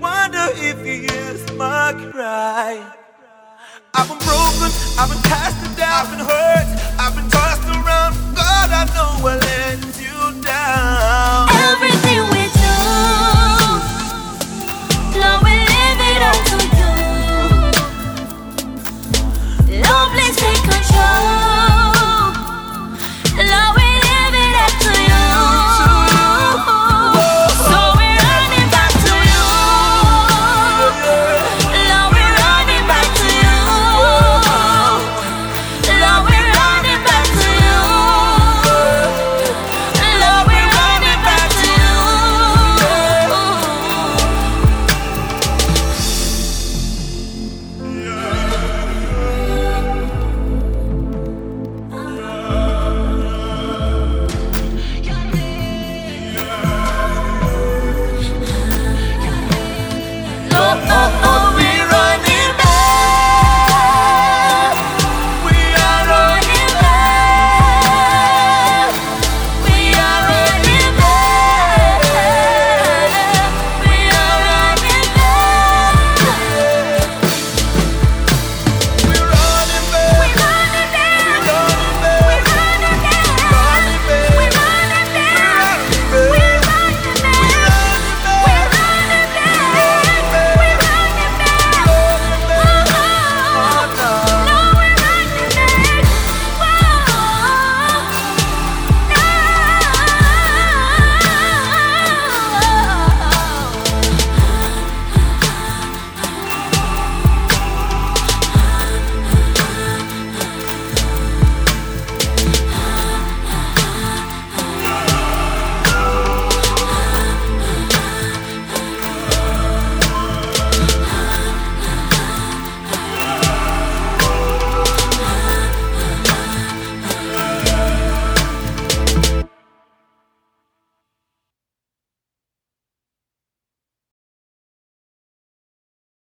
Wonder if you hears my cry. I've been broken, I've been cast down, I've been hurt, I've been tossed around. God, I know I live.